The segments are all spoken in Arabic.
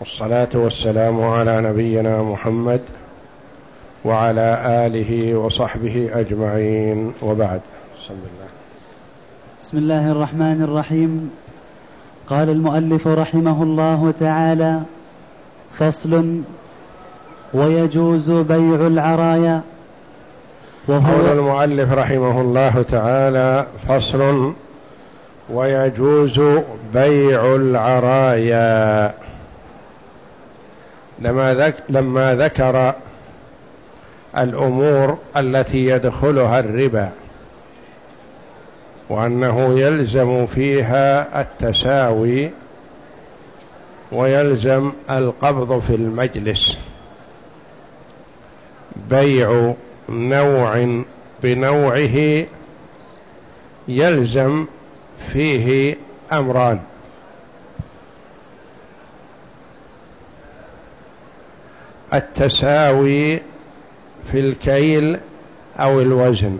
والصلاة والسلام على نبينا محمد وعلى آله وصحبه أجمعين. وبعد. بسم الله. بسم الله الرحمن الرحيم. قال المؤلف رحمه الله تعالى فصل ويجوز بيع العرايا. وهو قول المؤلف رحمه الله تعالى فصل ويجوز بيع العرايا. لما, ذك لما ذكر الأمور التي يدخلها الربا وأنه يلزم فيها التساوي ويلزم القبض في المجلس. بيع نوع بنوعه يلزم فيه أمران. التساوي في الكيل أو الوزن.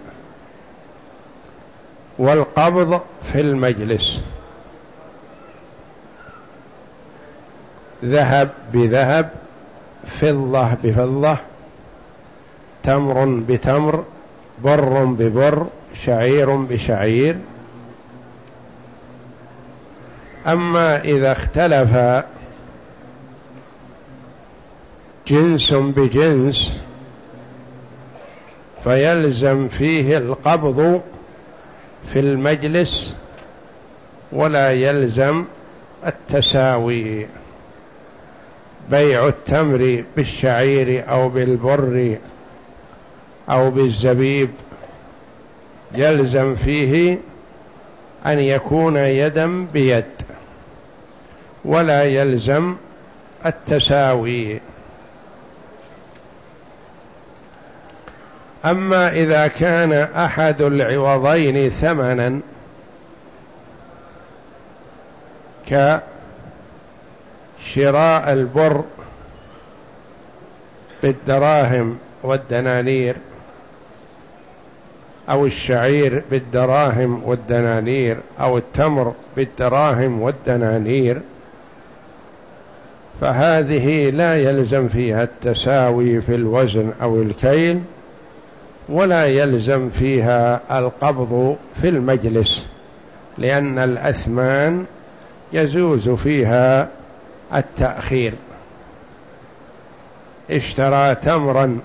والقبض في المجلس. ذهب بذهب فضة بفضة تمر بتمر بر ببر شعير بشعير. أما إذا اختلف جنس بجنس فيلزم فيه القبض في المجلس ولا يلزم التساوي. بيع التمر بالشعير أو بالبر أو بالزبيب يلزم فيه أن يكون يدا بيد. ولا يلزم التساوي. أما إذا كان أحد العوضين ثمنا كشراء البر بالدراهم والدنانير أو الشعير بالدراهم والدنانير أو التمر بالدراهم والدنانير فهذه لا يلزم فيها التساوي في الوزن أو الكيل ولا يلزم فيها القبض في المجلس لأن الأثمان يجوز فيها التأخير. اشترى تمرا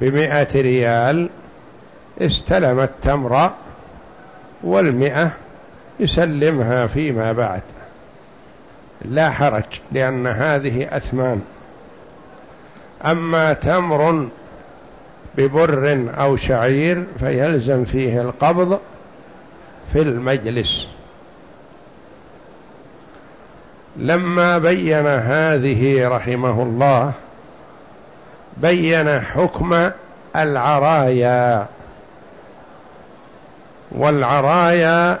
بمئة ريال استلم التمر والمئة يسلمها فيما بعد. لا حرج لأن هذه أثمان. أما تمر ببر أو شعير فيلزم فيه القبض في المجلس. لما بين هذه رحمه الله بين حكم العرايا. والعرايا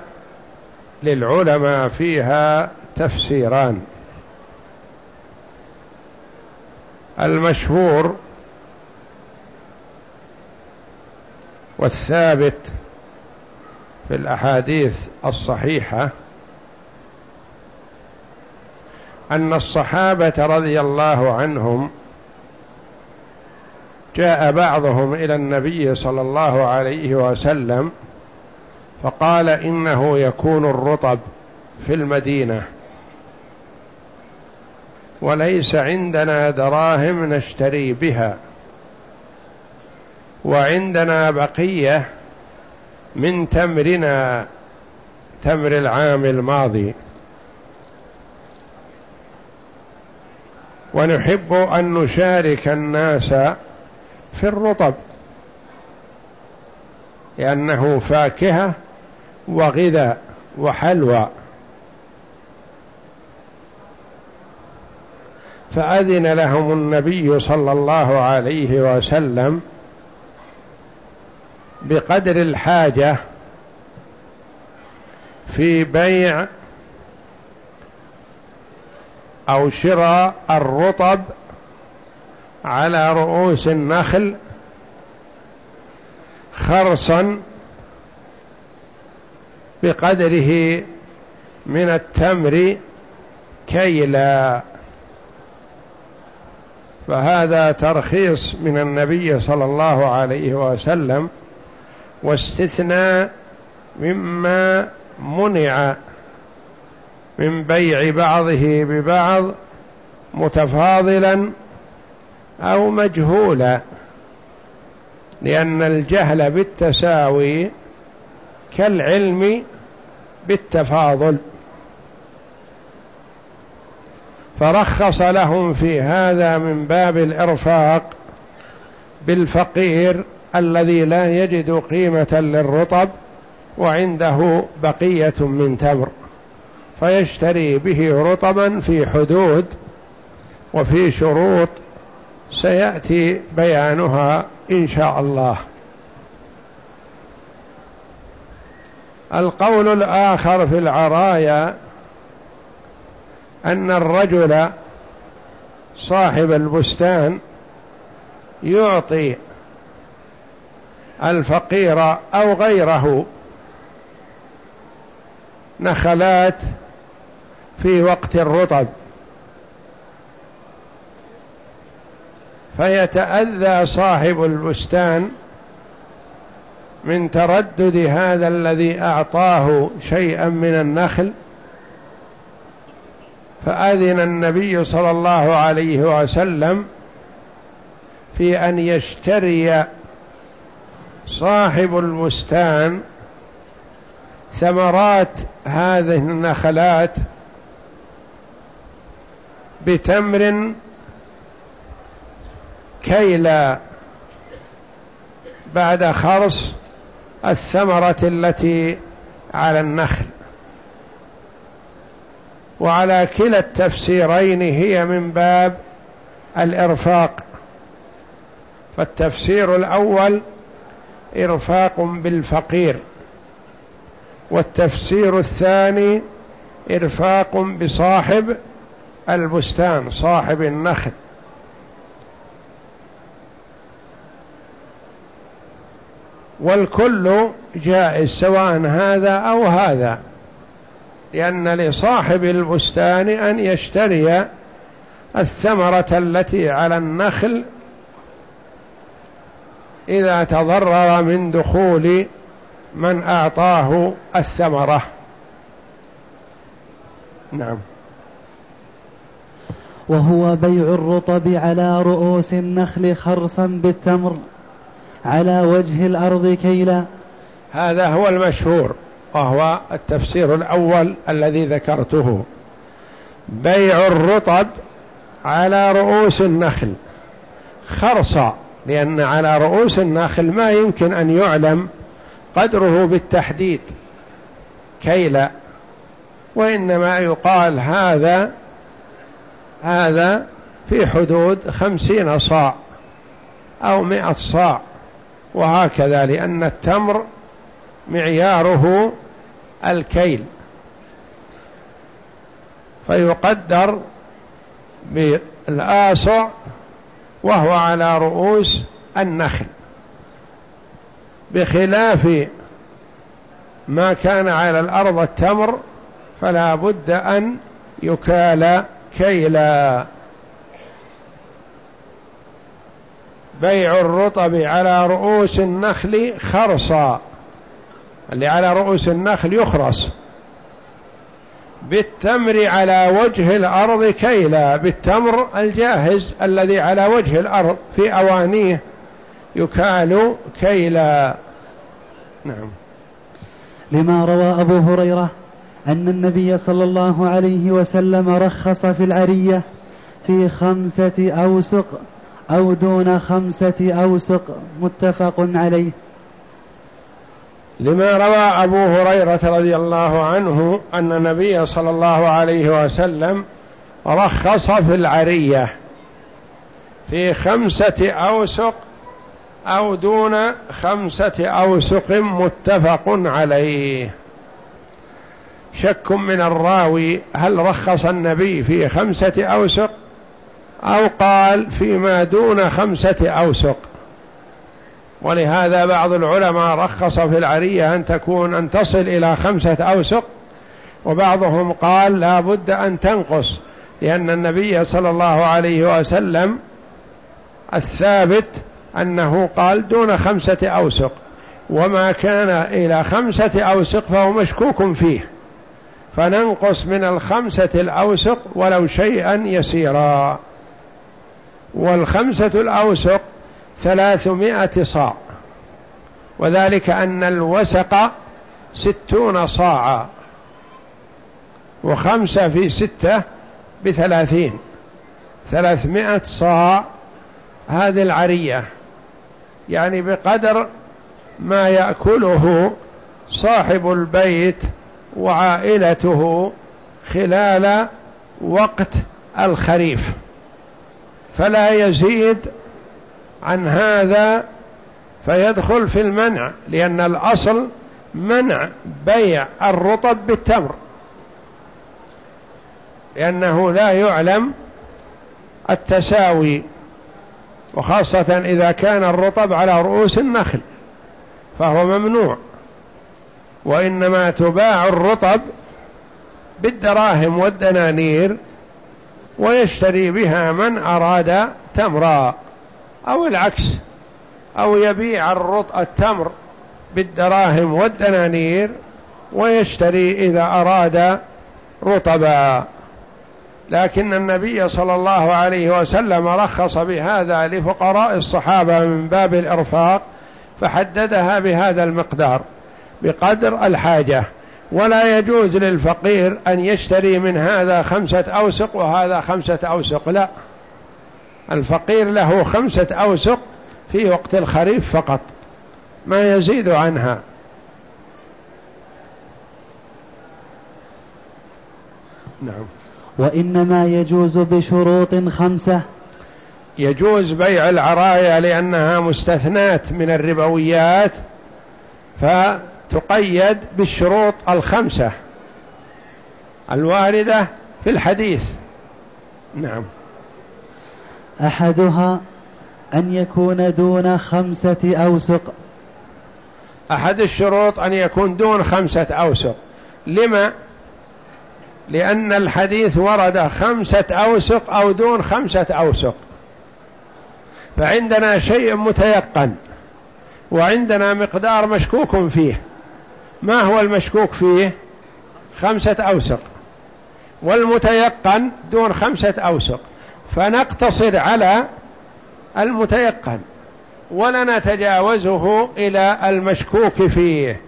للعلماء فيها تفسيران. المشهور والثابت في الأحاديث الصحيحة أن الصحابة رضي الله عنهم جاء بعضهم إلى النبي صلى الله عليه وسلم فقال إنه يكون الرطب في المدينة. وليس عندنا دراهم نشتري بها. وعندنا بقية من تمرنا تمر العام الماضي. ونحب أن نشارك الناس في الرطب. لأنه فاكهة وغذاء وحلوى. فأذن لهم النبي صلى الله عليه وسلم بقدر الحاجة في بيع أو شراء الرطب على رؤوس النخل خرصا بقدره من التمر كيلا فهذا ترخيص من النبي صلى الله عليه وسلم واستثناء مما منع من بيع بعضه ببعض متفاضلا أو مجهولا لأن الجهل بالتساوي كالعلم بالتفاضل. فرخص لهم في هذا من باب الإرفاق بالفقير الذي لا يجد قيمة للرطب وعنده بقية من تمر فيشتري به رطبا في حدود وفي شروط سيأتي بيانها إن شاء الله. القول الآخر في العرايا أن الرجل صاحب البستان يعطي الفقير أو غيره نخلات في وقت الرطب. فيتأذى صاحب البستان من تردد هذا الذي أعطاه شيئا من النخل فأذن النبي صلى الله عليه وسلم في أن يشتري صاحب البستان ثمرات هذه النخلات بتمر كيلا بعد خرص الثمرة التي على النخل. وعلى كلا التفسيرين هي من باب الإرفاق. فالتفسير الأول إرفاق بالفقير والتفسير الثاني إرفاق بصاحب البستان صاحب النخل. والكل جائز سواء هذا أو هذا. لأن لصاحب البستان أن يشتري الثمرة التي على النخل إذا تضرر من دخول من أعطاه الثمرة. نعم. وهو بيع الرطب على رؤوس النخل خرصا بالتمر على وجه الأرض كيلا. هذا هو المشهور. وهو التفسير الأول الذي ذكرته. بيع الرطب على رؤوس النخل. خرصا لأن على رؤوس النخل ما يمكن أن يعلم قدره بالتحديد. كيلا وإنما يقال هذا هذا في حدود خمسين صاع أو مئة صاع. وهكذا لأن التمر معياره الكيل. فيقدر بالآصع وهو على رؤوس النخل. بخلاف ما كان على الأرض التمر فلا بد أن يكال كيلا. بيع الرطب على رؤوس النخل خرصا. اللي على رؤوس النخل يخرص بالتمر على وجه الأرض كيلا. بالتمر الجاهز الذي على وجه الأرض في أوانيه يكال كيلا. نعم. لما روى أبو هريرة أن النبي صلى الله عليه وسلم رخص في العرية في خمسة أوسق أو دون خمسة أوسق متفق عليه. لما روى أبو هريرة رضي الله عنه أن النبي صلى الله عليه وسلم رخص في العرية في خمسة أوسق أو دون خمسة أوسق متفق عليه. شك من الراوي هل رخص النبي في خمسة أوسق أو قال فيما دون خمسة أوسق. ولهذا بعض العلماء رخص في العرية أن تكون أن تصل إلى خمسة أوسق وبعضهم قال لا بد أن تنقص لأن النبي صلى الله عليه وسلم الثابت أنه قال دون خمسة أوسق وما كان إلى خمسة أوسق فهو مشكوك فيه. فننقص من الخمسة الأوسق ولو شيئا يسيرا. والخمسة الأوسق ثلاثمائة صاع. وذلك أن الوسق ستون صاعا. وخمسة في ستة بثلاثين. ثلاثمائة صاع هذه العرية. يعني بقدر ما يأكله صاحب البيت وعائلته خلال وقت الخريف. فلا يزيد عن هذا فيدخل في المنع لأن الأصل منع بيع الرطب بالتمر. لأنه لا يعلم التساوي وخاصة إذا كان الرطب على رؤوس النخل فهو ممنوع وإنما تباع الرطب بالدراهم والدنانير ويشتري بها من أراد تمرا. أو العكس أو يبيع التمر بالدراهم والدنانير ويشتري إذا أراد رطبا. لكن النبي صلى الله عليه وسلم رخص بهذا لفقراء الصحابة من باب الإرفاق فحددها بهذا المقدار بقدر الحاجة. ولا يجوز للفقير أن يشتري من هذا خمسة أوسق وهذا خمسة أوسق لا. الفقير له خمسة أوسق في وقت الخريف فقط ما يزيد عنها. نعم. وإنما يجوز بشروط خمسة. يجوز بيع العرايا لأنها مستثنات من الربويات فتقيد بالشروط الخمسة الواردة في الحديث. نعم. أحدها أن يكون دون خمسة أوسق. أحد الشروط أن يكون دون خمسة أوسق. لما؟ لأن الحديث ورد خمسة أوسق أو دون خمسة أوسق. فعندنا شيء متيقن وعندنا مقدار مشكوك فيه. ما هو المشكوك فيه؟ خمسة أوسق. والمتيقن دون خمسة أوسق. فنقتصر على المتيقن ولا نتجاوزه إلى المشكوك فيه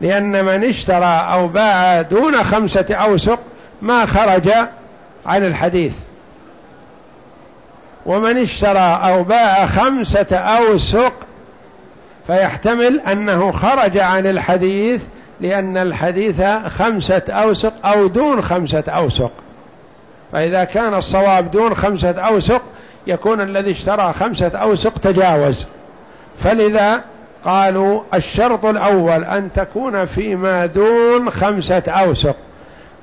لأن من اشترى أو باع دون خمسة أوسق ما خرج عن الحديث. ومن اشترى أو باع خمسة أوسق فيحتمل أنه خرج عن الحديث لأن الحديث خمسة أوسق أو دون خمسة أوسق. فإذا كان الصواب دون خمسة أوسق يكون الذي اشترى خمسة أوسق تجاوز. فلذا قالوا الشرط الأول أن تكون فيما دون خمسة أوسق.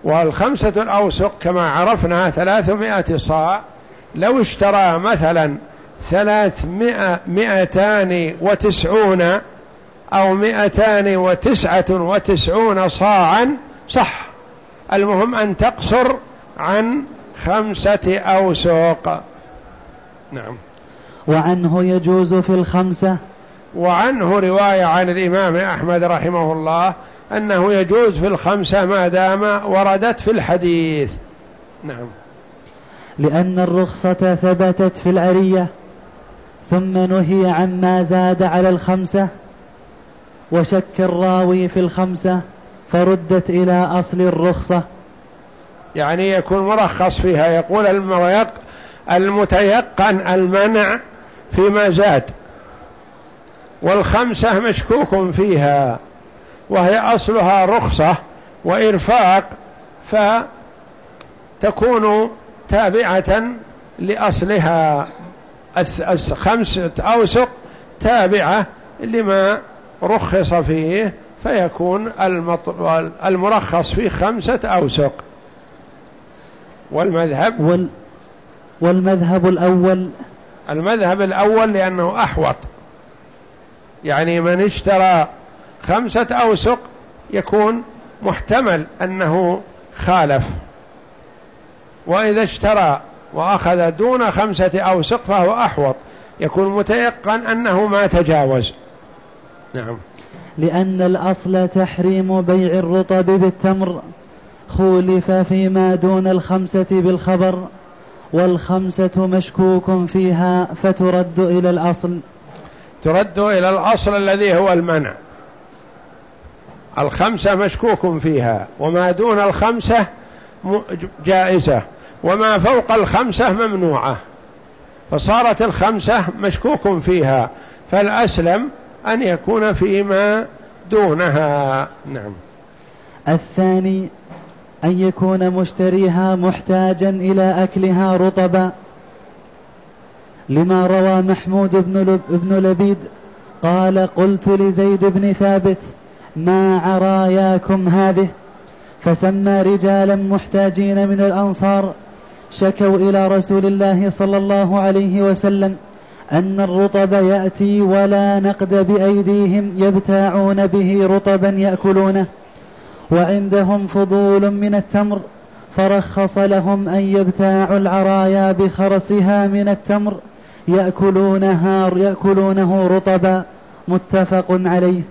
والخمسة الأوسق كما عرفنا ثلاثمائة صاع. لو اشترى مثلا ثلاثمائة مئتان وتسعون أو مئتان وتسعة وتسعون صاعا صح. المهم أن تقصر عن خمسة أوسق نعم. وعنه يجوز في الخمسة؟ وعنه رواية عن الإمام أحمد رحمه الله أنه يجوز في الخمسة ما دام وردت في الحديث. نعم. لأن الرخصة ثبتت في العرية ثم نهي عما زاد على الخمسة؟ وشك الراوي في الخمسة فردت إلى أصل الرخصة. يعني يكون مرخص فيها. يقول المتيقن المنع فيما زاد. والخمسة مشكوك فيها. وهي أصلها رخصة وإرفاق فتكون تابعة لأصلها. خمسة أوسق تابعة لما رخص فيه فيكون المرخص فيه خمسة أوسق. والمذهب؟ وال والمذهب الأول. المذهب الأول لأنه أحوط. يعني من اشترى خمسة أوسق يكون محتمل أنه خالف. وإذا اشترى وأخذ دون خمسة أوسق فهو أحوط. يكون متيقن أنه ما تجاوز. نعم. لأن الأصل تحريم بيع الرطب بالتمر. خولف فيما دون الخمسة بالخبر والخمسة مشكوك فيها فترد إلى الأصل. ترد إلى الأصل الذي هو المنع. الخمسة مشكوك فيها وما دون الخمسة جائزة وما فوق الخمسة ممنوعة. فصارت الخمسة مشكوك فيها فالأسلم أن يكون فيما دونها. نعم. الثاني أن يكون مشتريها محتاجا إلى أكلها رطبا لما روى محمود بن, بن لبيد قال قلت لزيد بن ثابت ما عراياكم هذه؟ فسمى رجالا محتاجين من الأنصار شكوا إلى رسول الله صلى الله عليه وسلم أن الرطب يأتي ولا نقد بأيديهم يبتاعون به رطبا يأكلونه. وعندهم فضول من التمر فرخص لهم أن يبتاعوا العرايا بخرسها من التمر يأكلونها يأكلونه رطبا متفق عليه.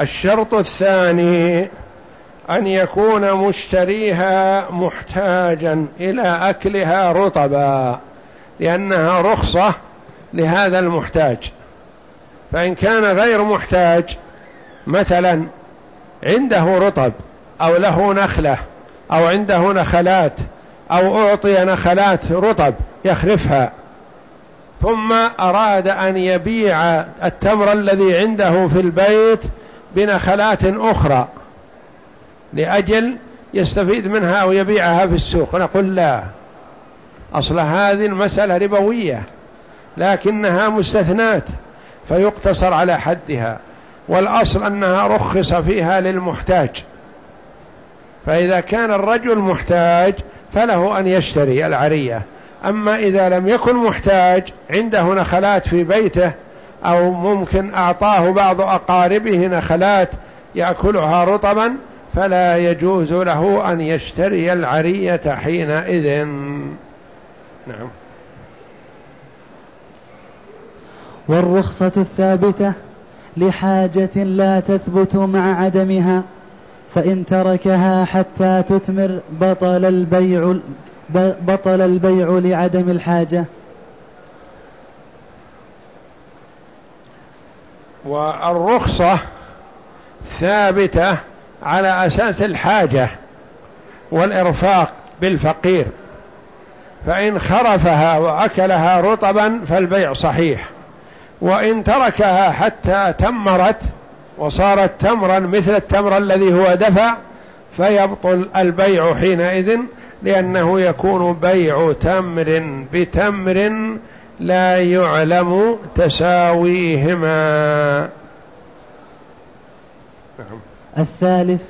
الشرط الثاني أن يكون مشتريها محتاجا إلى أكلها رطبا لأنها رخصة لهذا المحتاج. فإن كان غير محتاج مثلا عنده رطب أو له نخلة أو عنده نخلات أو أعطي نخلات رطب يخرفها. ثم أراد أن يبيع التمر الذي عنده في البيت بنخلات أخرى لأجل يستفيد منها ويبيعها في السوق. نقول لا. أصل هذه المسألة ربوية لكنها مستثنات فيقتصر على حدها. والأصل أنها رخص فيها للمحتاج. فإذا كان الرجل محتاج فله أن يشتري العرية. أما إذا لم يكن محتاج عنده نخلات في بيته أو ممكن أعطاه بعض أقاربه نخلات يأكلها رطبا فلا يجوز له أن يشتري العرية حينئذ. نعم. والرخصة الثابتة لحاجة لا تثبت مع عدمها فإن تركها حتى تثمر بطل البيع بطل البيع لعدم الحاجة. والرخصة ثابتة على أساس الحاجة والإرفاق بالفقير فإن خرفها وأكلها رطبا فالبيع صحيح. وإن تركها حتى تمرت وصارت تمرا مثل التمر الذي هو دفع فيبطل البيع حينئذ لأنه يكون بيع تمر بتمر لا يعلم تساويهما نعم. الثالث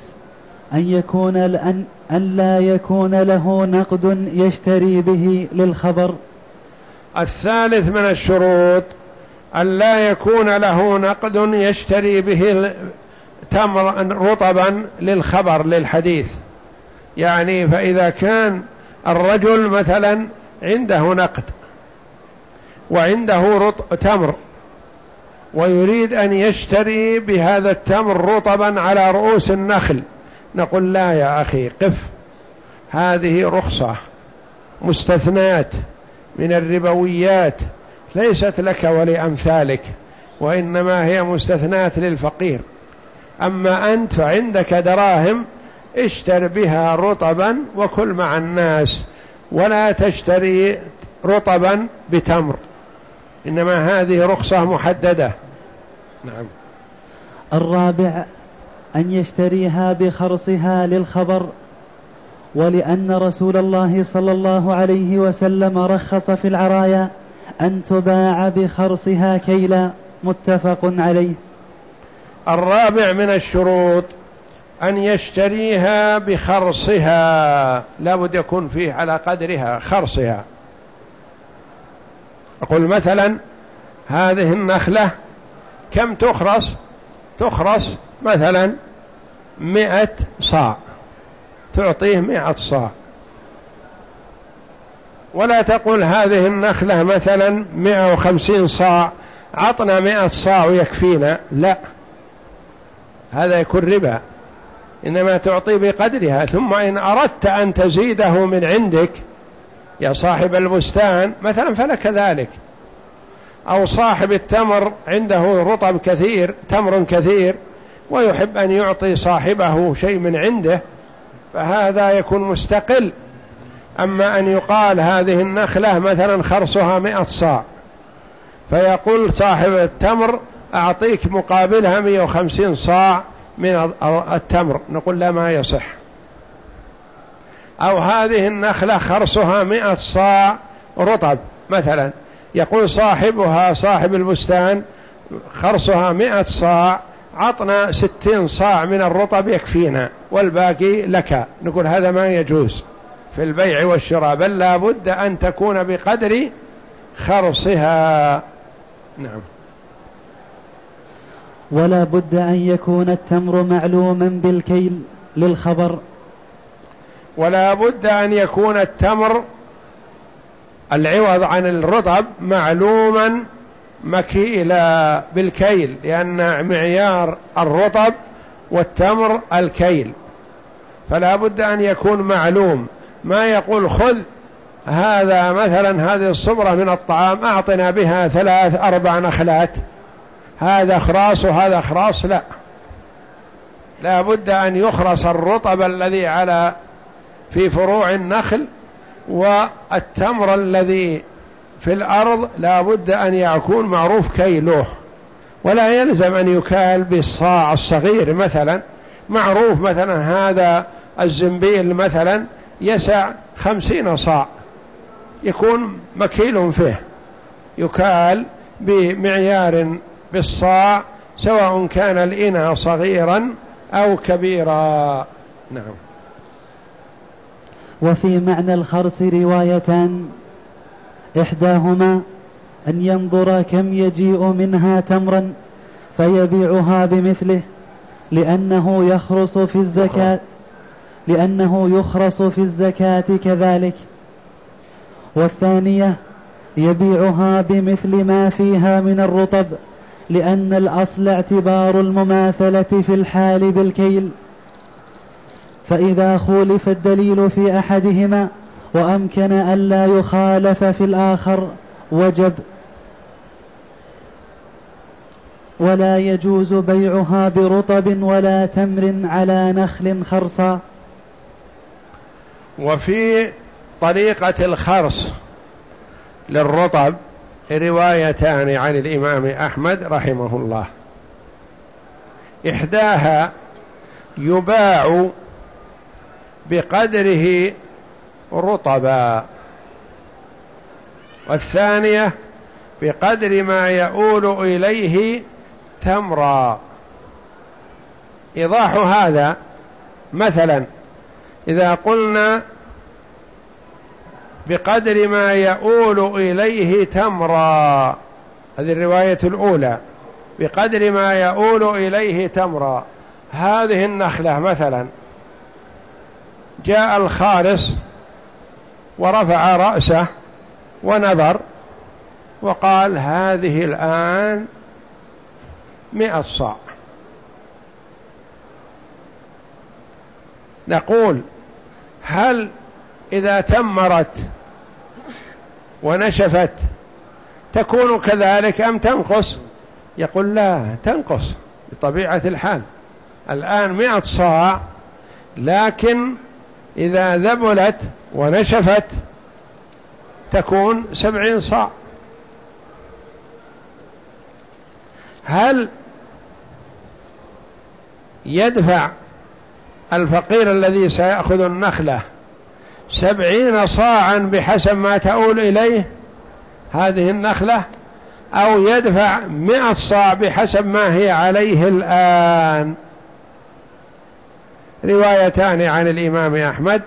أن يكون أن, أن لا يكون له نقد يشتري به للخبر الثالث من الشروط أن لا يكون له نقد يشتري به تمر رطبا للخبر للحديث. يعني فإذا كان الرجل مثلا عنده نقد وعنده رط... تمر ويريد أن يشتري بهذا التمر رطبا على رؤوس النخل نقول لا يا أخي قف. هذه رخصة مستثنات من الربويات. ليست لك ولأمثالك وإنما هي مستثنات للفقير. أما أنت فعندك دراهم اشتر بها رطبا وكل مع الناس ولا تشتري رطبا بتمر. إنما هذه رخصة محددة. نعم. الرابع أن يشتريها بخرصها للخبر ولأن رسول الله صلى الله عليه وسلم رخص في العرايا أن تباع بخرصها كيلا متفق عليه. الرابع من الشروط أن يشتريها بخرصها. لابد يكون فيه على قدرها خرصها. أقول مثلا هذه النخلة كم تخرص؟ تخرص مثلا مئة صاع. تعطيه مئة صاع. ولا تقول هذه النخلة مثلا مئة وخمسين صاع عطنا مئة صاع ويكفينا. لا. هذا يكون ربا. إنما تعطي بقدرها. ثم إن أردت أن تزيده من عندك يا صاحب البستان مثلا فلك ذلك. أو صاحب التمر عنده رطب كثير تمر كثير ويحب أن يعطي صاحبه شيء من عنده فهذا يكون مستقل. أما أن يقال هذه النخلة مثلا خرصها مئة صاع فيقول صاحب التمر أعطيك مقابلها مئة وخمسين صاع من التمر نقول لا ما يصح. أو هذه النخلة خرصها مئة صاع رطب مثلا يقول صاحبها صاحب البستان خرصها مئة صاع عطنا ستين صاع من الرطب يكفينا والباقي لك نقول هذا ما يجوز. في البيع والشراء بل لا بد أن تكون بقدر خرصها. نعم. ولا بد أن يكون التمر معلوما بالكيل للخبر. ولا بد أن يكون التمر العوض عن الرطب معلوما مكيلا بالكيل لأن معيار الرطب والتمر الكيل. فلا بد أن يكون معلوم. ما يقول خذ هذا مثلا هذه الصبرة من الطعام أعطنا بها ثلاث أربع نخلات. هذا خراص وهذا خراص لا. لا بد أن يخرص الرطب الذي على في فروع النخل والتمر الذي في الأرض لا بد أن يكون معروف كيلوه ولا يلزم أن يكال بالصاع الصغير مثلا معروف مثلا هذا الزنبيل مثلا يسع خمسين صاع. يكون مكيل فيه. يكال بمعيار بالصاع سواء كان الإناء صغيرا أو كبيرا. نعم. وفي معنى الخرس روايتان إحداهما أن ينظر كم يجيء منها تمرا فيبيعها بمثله لأنه يخرص في الزكاة. لأنه يخرص في الزكاة كذلك. والثانية يبيعها بمثل ما فيها من الرطب لأن الأصل اعتبار المماثلة في الحال بالكيل. فإذا خولف الدليل في أحدهما وأمكن ألا يخالف في الآخر وجب. ولا يجوز بيعها برطب ولا تمر على نخل خرصا. وفي طريقة الخرص للرطب روايتان عن الإمام أحمد رحمه الله. إحداها يباع بقدره رطبا والثانية بقدر ما يؤول إليه تمرا. إيضاح هذا مثلا إذا قلنا بقدر ما يؤول إليه تمرا هذه الرواية الأولى بقدر ما يؤول إليه تمرا. هذه النخلة مثلا جاء الخارس ورفع رأسه ونظر وقال هذه الآن مئة صاع. نقول هل إذا تمرت ونشفت تكون كذلك أم تنقص؟ يقول لا تنقص بطبيعة الحال. الآن مئة صاع لكن إذا ذبلت ونشفت تكون سبعين صاع. هل يدفع الفقير الذي سيأخذ النخلة. سبعين صاعا بحسب ما تؤول إليه هذه النخلة أو يدفع مئة صاع بحسب ما هي عليه الآن. روايتان عن الإمام أحمد.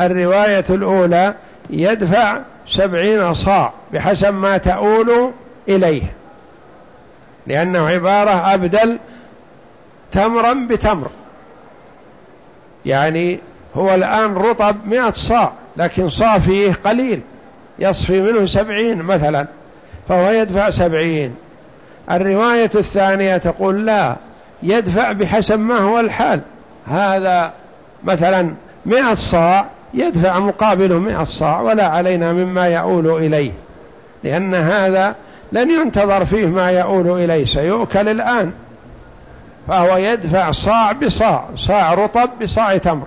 الرواية الأولى يدفع سبعين صاع بحسب ما تؤول إليه. لأنه عبارة أبدل تمرا بتمر. يعني هو الآن رطب مئة صاع لكن صافيه قليل. يصفي منه سبعين مثلا فهو يدفع سبعين. الرواية الثانية تقول لا يدفع بحسب ما هو الحال. هذا مثلا مئة صاع يدفع مقابله مئة صاع ولا علينا مما يؤول إليه. لأن هذا لن ينتظر فيه ما يؤول إليه سيؤكل الآن. فهو يدفع صاع بصاع صاع رطب بصاع تمر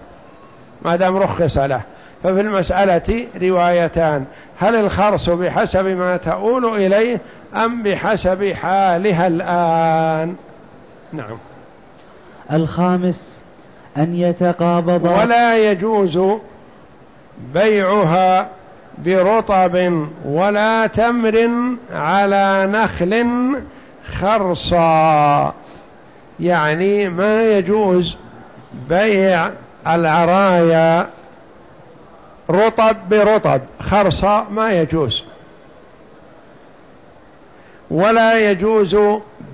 ما دام رخص له. ففي المسألة روايتان هل الخرص بحسب ما تؤول إليه أم بحسب حالها الآن؟ نعم. الخامس أن يتقابض ولا يجوز بيعها برطب ولا تمر على نخل خرصا. يعني ما يجوز بيع العرايا رطب برطب. خرصة ما يجوز. ولا يجوز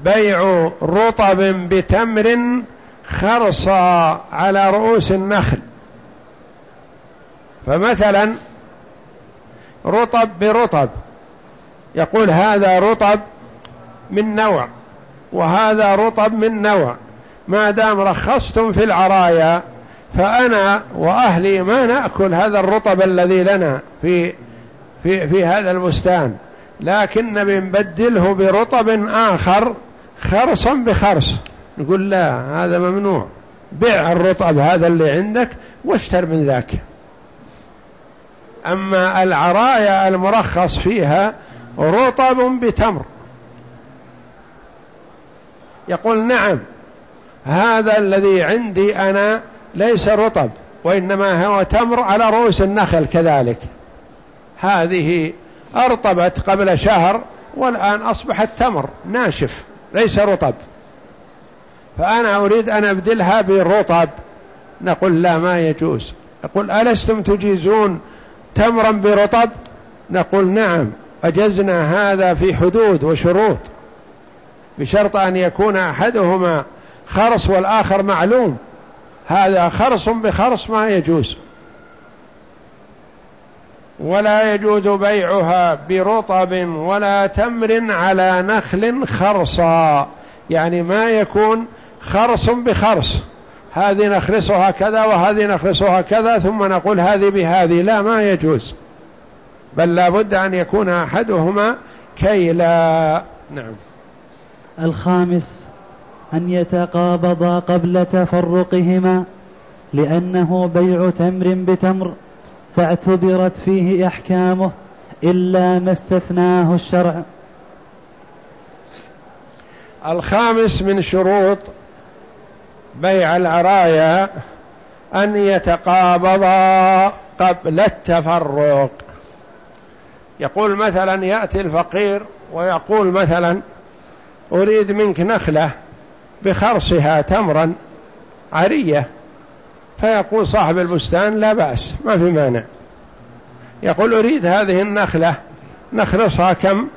بيع رطب بتمر خرصة على رؤوس النخل. فمثلا رطب برطب. يقول هذا رطب من نوع. وهذا رطب من نوع ما دام رخصتم في العرايا فأنا وأهلي ما نأكل هذا الرطب الذي لنا في في في هذا البستان. لكن بنبدله برطب آخر خرصا بخرص. نقول لا هذا ممنوع. بيع الرطب هذا اللي عندك واشتر من ذاك. أما العرايا المرخص فيها رطب بتمر. يقول نعم هذا الذي عندي أنا ليس رطب وإنما هو تمر على رؤوس النخل كذلك. هذه أرطبت قبل شهر والآن أصبحت تمر ناشف ليس رطب. فأنا أريد أن أبدلها بالرطب نقول لا ما يجوز. يقول ألستم تجيزون تمرا برطب؟ نقول نعم أجزنا هذا في حدود وشروط. بشرط أن يكون أحدهما خرص والآخر معلوم. هذا خرص بخرص ما يجوز. ولا يجوز بيعها برطب ولا تمر على نخل خرصا. يعني ما يكون خرص بخرص. هذه نخرصها كذا وهذه نخرصها كذا ثم نقول هذه بهذه. لا ما يجوز. بل لا بد أن يكون أحدهما كيلا. نعم. الخامس أن يتقابضا قبل تفرقهما لأنه بيع تمر بتمر فاعتبرت فيه أحكامه إلا ما استثناه الشرع. الخامس من شروط بيع العرايا أن يتقابضا قبل التفرق. يقول مثلا يأتي الفقير ويقول مثلا أريد منك نخلة بخرصها تمرا عرية. فيقول صاحب البستان لا بأس ما في مانع. يقول أريد هذه النخلة نخرصها كم؟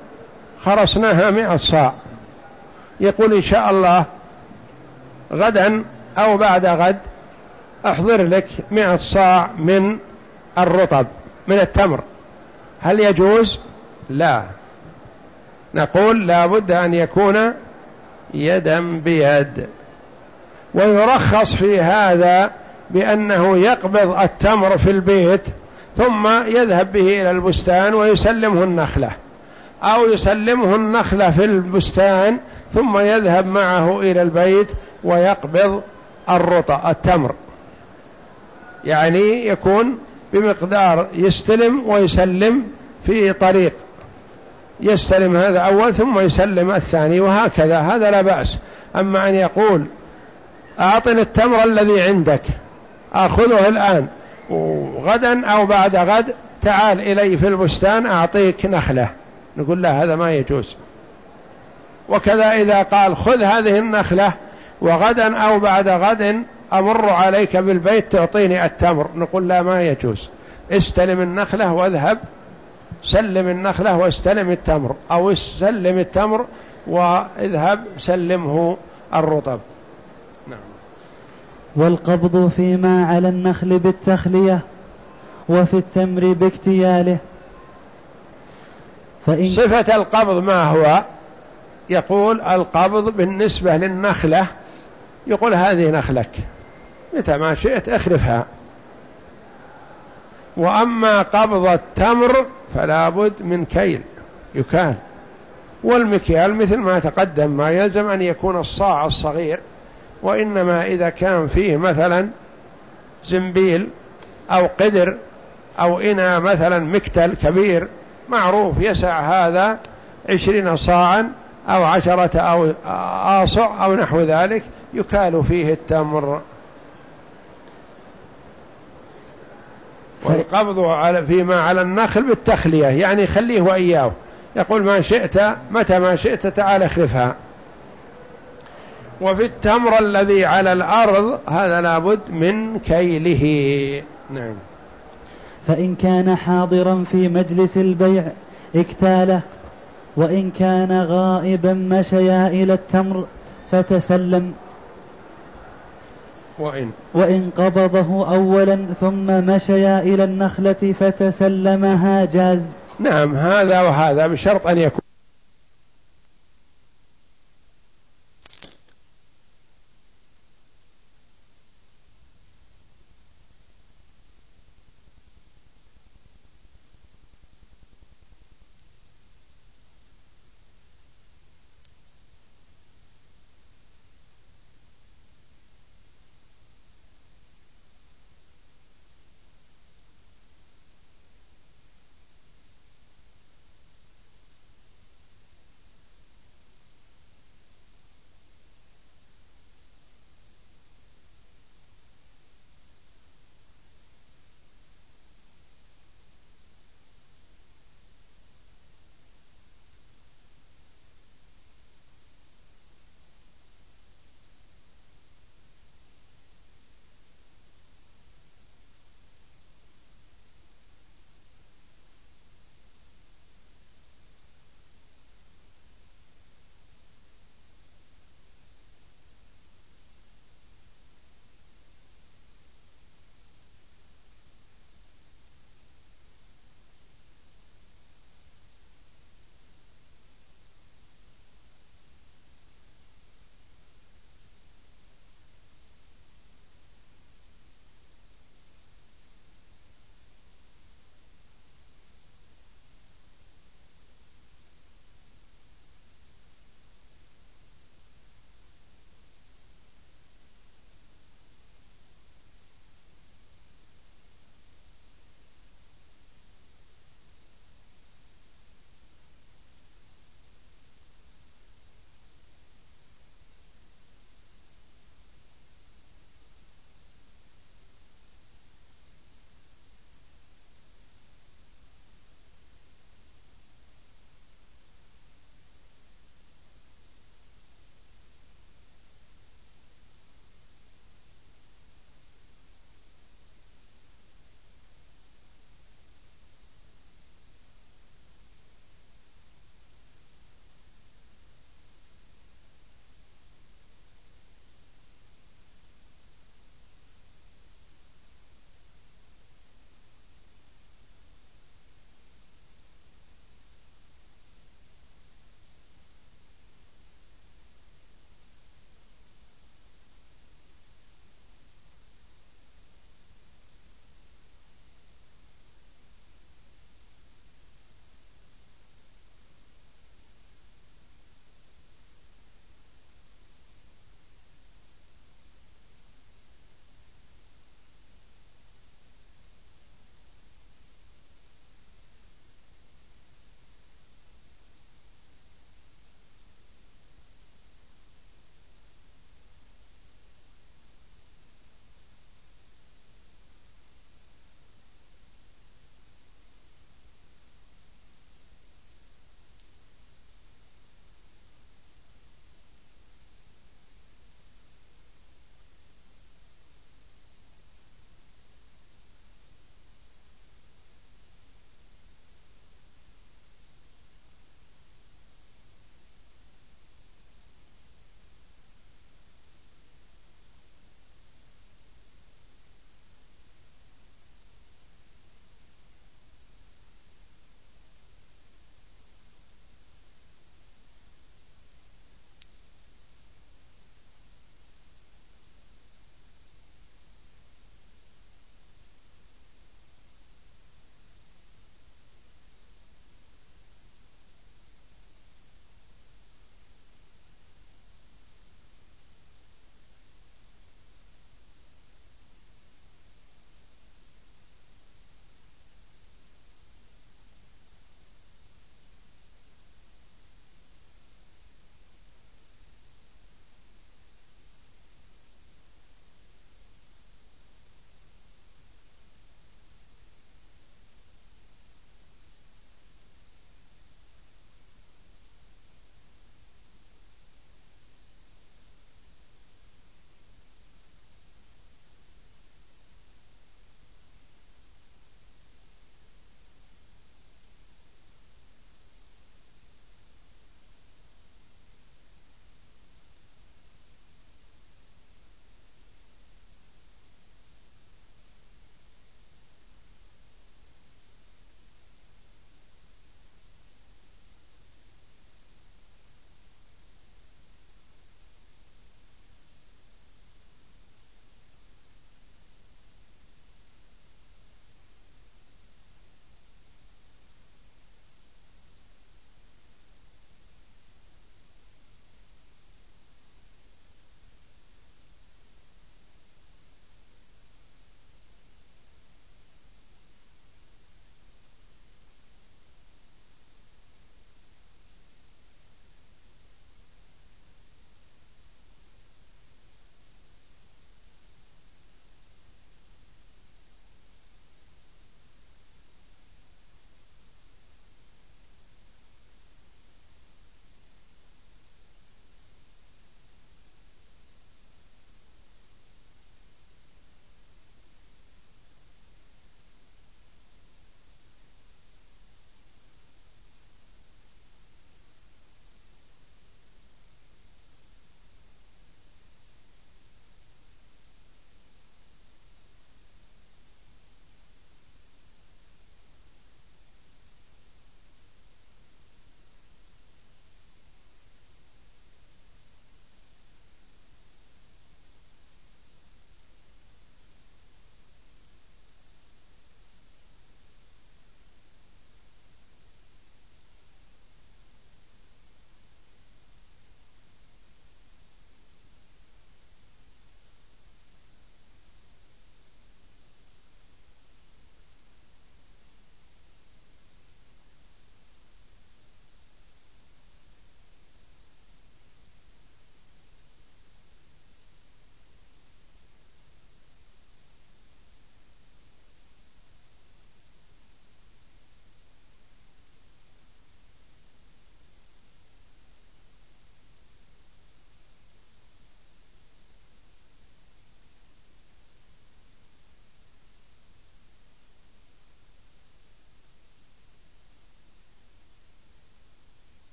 خرصناها مئة صاع. يقول إن شاء الله غدا أو بعد غد أحضر لك مئة صاع من الرطب من التمر. هل يجوز؟ لا. نقول لا بد أن يكون يدا بيد. ويرخص في هذا بأنه يقبض التمر في البيت ثم يذهب به إلى البستان ويسلمه النخلة. أو يسلمه النخلة في البستان ثم يذهب معه إلى البيت ويقبض الرطة التمر. يعني يكون بمقدار يستلم ويسلم في طريق. يستلم هذا أول ثم يسلم الثاني وهكذا هذا لا بأس. أما أن يقول أعطني التمر الذي عندك أخذه الآن. وغدا أو بعد غد تعال إلي في البستان أعطيك نخلة. نقول لا هذا ما يجوز. وكذا إذا قال خذ هذه النخلة وغدا أو بعد غد أمر عليك بالبيت تعطيني التمر. نقول لا ما يجوز. استلم النخلة واذهب سلم النخلة واستلم التمر أو سلم التمر واذهب سلمه الرطب. نعم. والقبض فيما على النخل بالتخلية وفي التمر باكتياله. فإن صفة القبض ما هو؟ يقول القبض بالنسبة للنخلة يقول هذه نخلك متى ما شئت اخرفها وأما قبض التمر فلا بد من كيل يكال. والمكيال مثل ما تقدم ما يلزم أن يكون الصاع الصغير وإنما إذا كان فيه مثلا زنبيل أو قدر أو إنا مثلا مكتل كبير معروف يسع هذا عشرين صاعا أو عشرة أو آصع أو نحو ذلك يكال فيه التمر. والقبض على فيما على النخل بالتخلية يعني خليه وإياه. يقول ما شئت متى ما شئت تعال اخلفها. وفي التمر الذي على الأرض هذا لابد من كيله. نعم. فإن كان حاضرا في مجلس البيع اكتاله. وإن كان غائبا مشيا إلى التمر فتسلم. وإن. وإن قبضه أولا ثم مشيا إلى النخلة فتسلمها جاز. نعم هذا وهذا بشرط أن يكون.